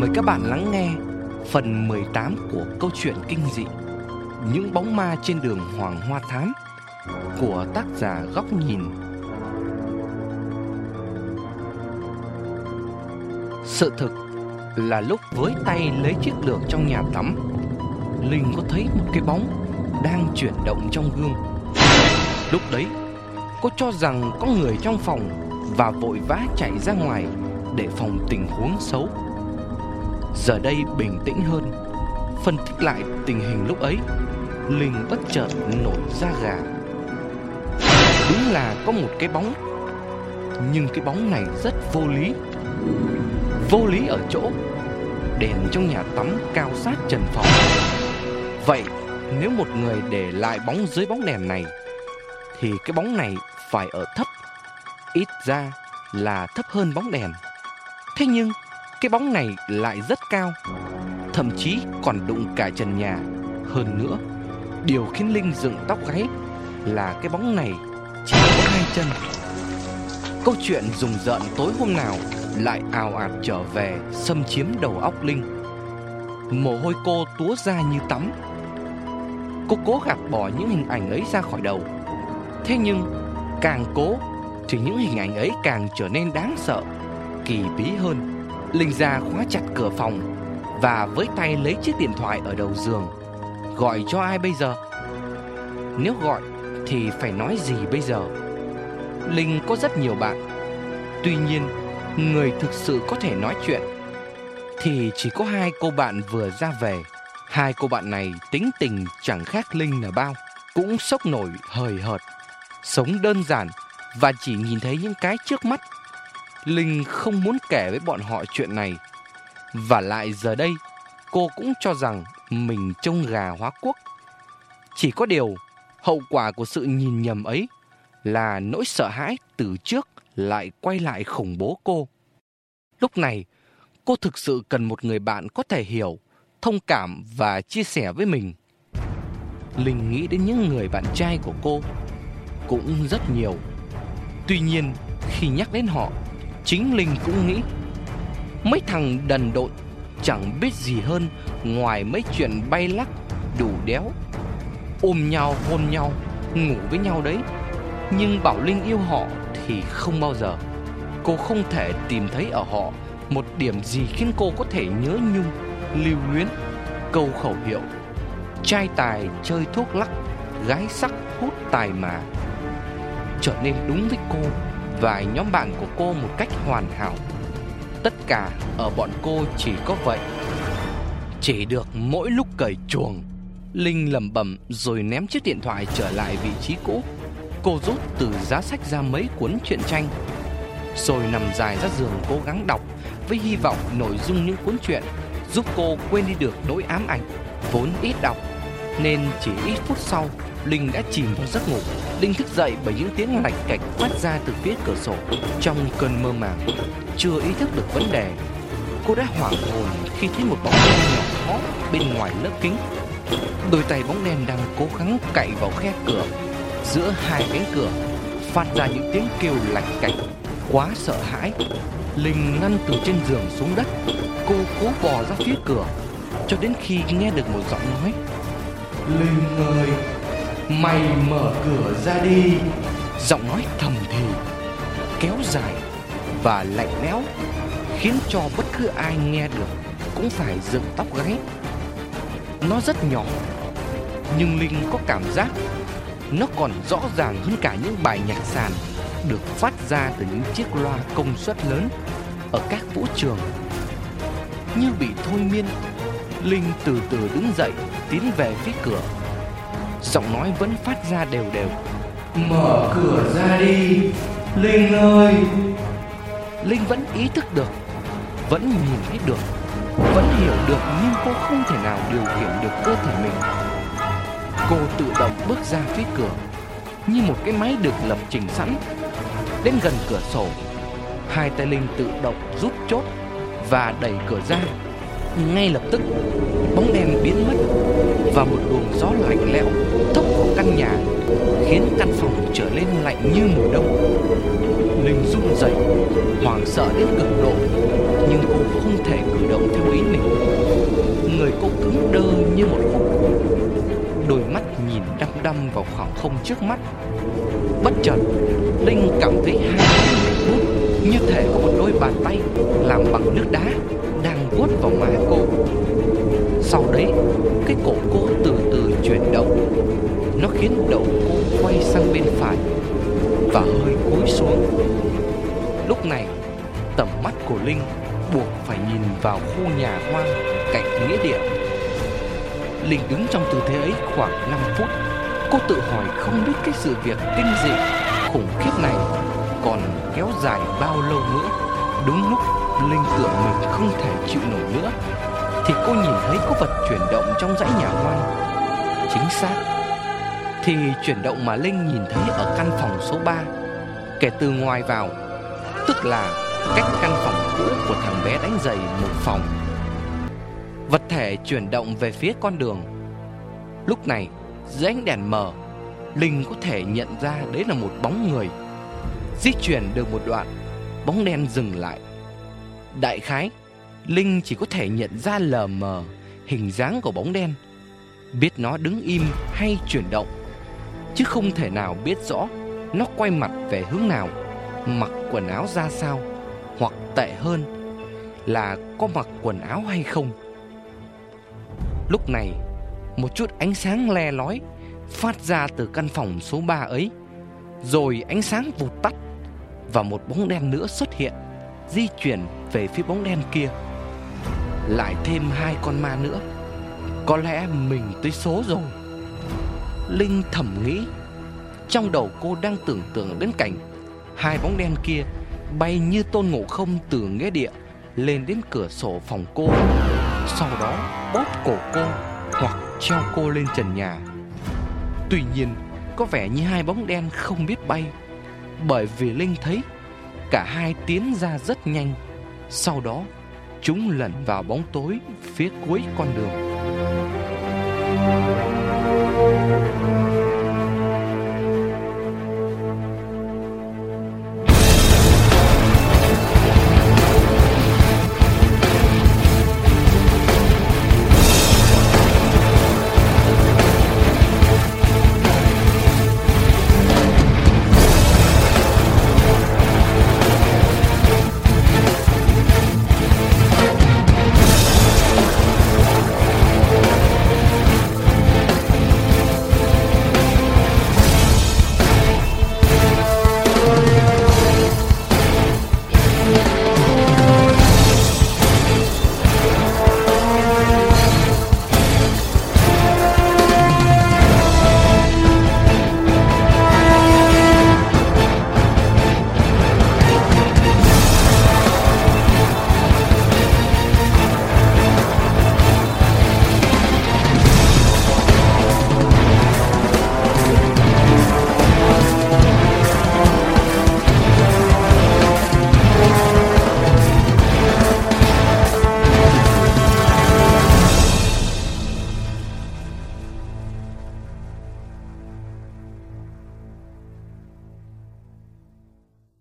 Mời các bạn lắng nghe phần 18 của câu chuyện kinh dị Những bóng ma trên đường Hoàng Hoa Thám của tác giả Góc Nhìn. Sự thực là lúc với tay lấy chiếc lược trong nhà tắm, Linh có thấy một cái bóng đang chuyển động trong gương. Lúc đấy, cô cho rằng có người trong phòng và vội vã chạy ra ngoài để phòng tình huống xấu. Giờ đây bình tĩnh hơn. Phân tích lại tình hình lúc ấy, Linh bất chợt nổi da gà. Đúng là có một cái bóng, Nhưng cái bóng này rất vô lý. Vô lý ở chỗ, Đèn trong nhà tắm cao sát trần phòng. Vậy, nếu một người để lại bóng dưới bóng đèn này, Thì cái bóng này phải ở thấp. Ít ra là thấp hơn bóng đèn. Thế nhưng cái bóng này lại rất cao, Thậm chí còn đụng cả trần nhà. Hơn nữa, Điều khiến Linh dựng tóc gáy Là cái bóng này chỉ có hai chân. Câu chuyện rùng rợn tối hôm nào Lại ào ạt trở về Xâm chiếm đầu óc Linh. Mồ hôi cô túa ra như tắm. Cô cố gạt bỏ những hình ảnh ấy ra khỏi đầu. Thế nhưng, Càng cố Thì những hình ảnh ấy càng trở nên đáng sợ, Kỳ bí hơn. Linh ra khóa chặt cửa phòng Và với tay lấy chiếc điện thoại ở đầu giường, Gọi cho ai bây giờ? Nếu gọi thì phải nói gì bây giờ? Linh có rất nhiều bạn, Tuy nhiên Người thực sự có thể nói chuyện Thì chỉ có hai cô bạn vừa ra về. Hai cô bạn này tính tình chẳng khác Linh là bao, Cũng sốc nổi, hời hợt, Sống đơn giản Và chỉ nhìn thấy những cái trước mắt. Linh không muốn kể với bọn họ chuyện này. Và lại giờ đây, cô cũng cho rằng mình trông gà hóa quốc. Chỉ có điều, hậu quả của sự nhìn nhầm ấy là nỗi sợ hãi từ trước lại quay lại khủng bố cô. Lúc này, cô thực sự cần một người bạn có thể hiểu, thông cảm và chia sẻ với mình. Linh nghĩ đến những người bạn trai của cô cũng rất nhiều. Tuy nhiên, khi nhắc đến họ, Chính Linh cũng nghĩ, Mấy thằng đần độn Chẳng biết gì hơn Ngoài mấy chuyện bay lắc, Đủ đéo, Ôm nhau, hôn nhau, Ngủ với nhau đấy. Nhưng bảo Linh yêu họ Thì không bao giờ. Cô không thể tìm thấy ở họ Một điểm gì khiến cô có thể nhớ nhung, Lưu luyến, Câu khẩu hiệu, Trai tài chơi thuốc lắc, Gái sắc hút tài mà. Trở nên đúng với cô và nhóm bạn của cô một cách hoàn hảo. Tất cả ở bọn cô chỉ có vậy. Chỉ được mỗi lúc cởi chuồng, Linh lẩm bẩm rồi ném chiếc điện thoại trở lại vị trí cũ. Cô rút từ giá sách ra mấy cuốn truyện tranh, rồi nằm dài ra giường cố gắng đọc với hy vọng nội dung những cuốn truyện giúp cô quên đi được nỗi ám ảnh vốn ít đọc nên chỉ ít phút sau Linh đã chìm vào giấc ngủ. Linh thức dậy bởi những tiếng lạch cạch phát ra từ phía cửa sổ trong cơn mơ màng. Chưa ý thức được vấn đề, cô đã hoảng hồn khi thấy một bóng đen nhỏ khó bên ngoài lớp kính. Đôi tay bóng đen đang cố gắng cạy vào khe cửa. Giữa hai cánh cửa phát ra những tiếng kêu lạch cạch. Quá sợ hãi, Linh lăn từ trên giường xuống đất. Cô cố bò ra phía cửa cho đến khi nghe được một giọng nói Linh ơi Mày mở cửa ra đi. Giọng nói thầm thì, Kéo dài Và lạnh lẽo, Khiến cho bất cứ ai nghe được Cũng phải dựng tóc gáy. Nó rất nhỏ, Nhưng Linh có cảm giác Nó còn rõ ràng hơn cả những bài nhạc sàn Được phát ra từ những chiếc loa công suất lớn Ở các vũ trường. Như bị thôi miên, Linh từ từ đứng dậy, Tiến về phía cửa. Giọng nói vẫn phát ra đều đều. Mở cửa ra đi Linh ơi. Linh vẫn ý thức được Vẫn nhìn thấy được Vẫn hiểu được nhưng cô không thể nào điều khiển được cơ thể mình. Cô tự động bước ra phía cửa Như một cái máy được lập trình sẵn. Đến gần cửa sổ Hai tay Linh tự động rút chốt Và đẩy cửa ra. Ngay lập tức bóng đen biến mất và một luồng gió lạnh lẽo thốc vào căn nhà khiến căn phòng trở lên lạnh như mùa đông Linh run rẩy, hoảng sợ đến cực độ, nhưng cô không thể cử động theo ý mình. Người cô cứng đơ như một khúc đôi mắt nhìn đăm đăm vào khoảng không trước mắt. Bất chợt, Linh cảm thấy hai tay bút như thể có một đôi bàn tay làm bằng nước đá đang vuốt vào má cô. Sau đấy, cái cổ cô từ từ chuyển động. Nó khiến đầu cô quay sang bên phải và hơi cúi xuống. Lúc này, tầm mắt của Linh buộc phải nhìn vào khu nhà hoang cạnh nghĩa địa. Linh đứng trong tư thế ấy khoảng 5 phút. Cô tự hỏi không biết cái sự việc kinh dị, khủng khiếp này còn kéo dài bao lâu nữa. Đúng lúc Linh tưởng mình không thể chịu nổi nữa, thì cô nhìn thấy có vật chuyển động trong dãy nhà hoang. Chính xác, thì chuyển động mà Linh nhìn thấy ở căn phòng số 3 kể từ ngoài vào, tức là cách căn phòng cũ của thằng bé đánh giày một phòng. Vật thể chuyển động về phía con đường. Lúc này, dưới ánh đèn mờ, Linh có thể nhận ra đấy là một bóng người. Di chuyển được một đoạn, bóng đen dừng lại. Đại khái, Linh chỉ có thể nhận ra lờ mờ hình dáng của bóng đen, biết nó đứng im hay chuyển động, chứ không thể nào biết rõ nó quay mặt về hướng nào, mặc quần áo ra sao, hoặc tệ hơn là có mặc quần áo hay không. Lúc này, một chút ánh sáng le lói phát ra từ căn phòng số 3 ấy, rồi ánh sáng vụt tắt và một bóng đen nữa xuất hiện, di chuyển về phía bóng đen kia. Lại thêm hai con ma nữa. Có lẽ mình tới số rồi. Linh thầm nghĩ. Trong đầu cô đang tưởng tượng đến cảnh Hai bóng đen kia bay như tôn ngộ không từ nghĩa địa Lên đến cửa sổ phòng cô. Sau đó bóp cổ cô Hoặc treo cô lên trần nhà. Tuy nhiên, Có vẻ như hai bóng đen không biết bay. Bởi vì Linh thấy Cả hai tiến ra rất nhanh. Sau đó chúng lẩn vào bóng tối phía cuối con đường.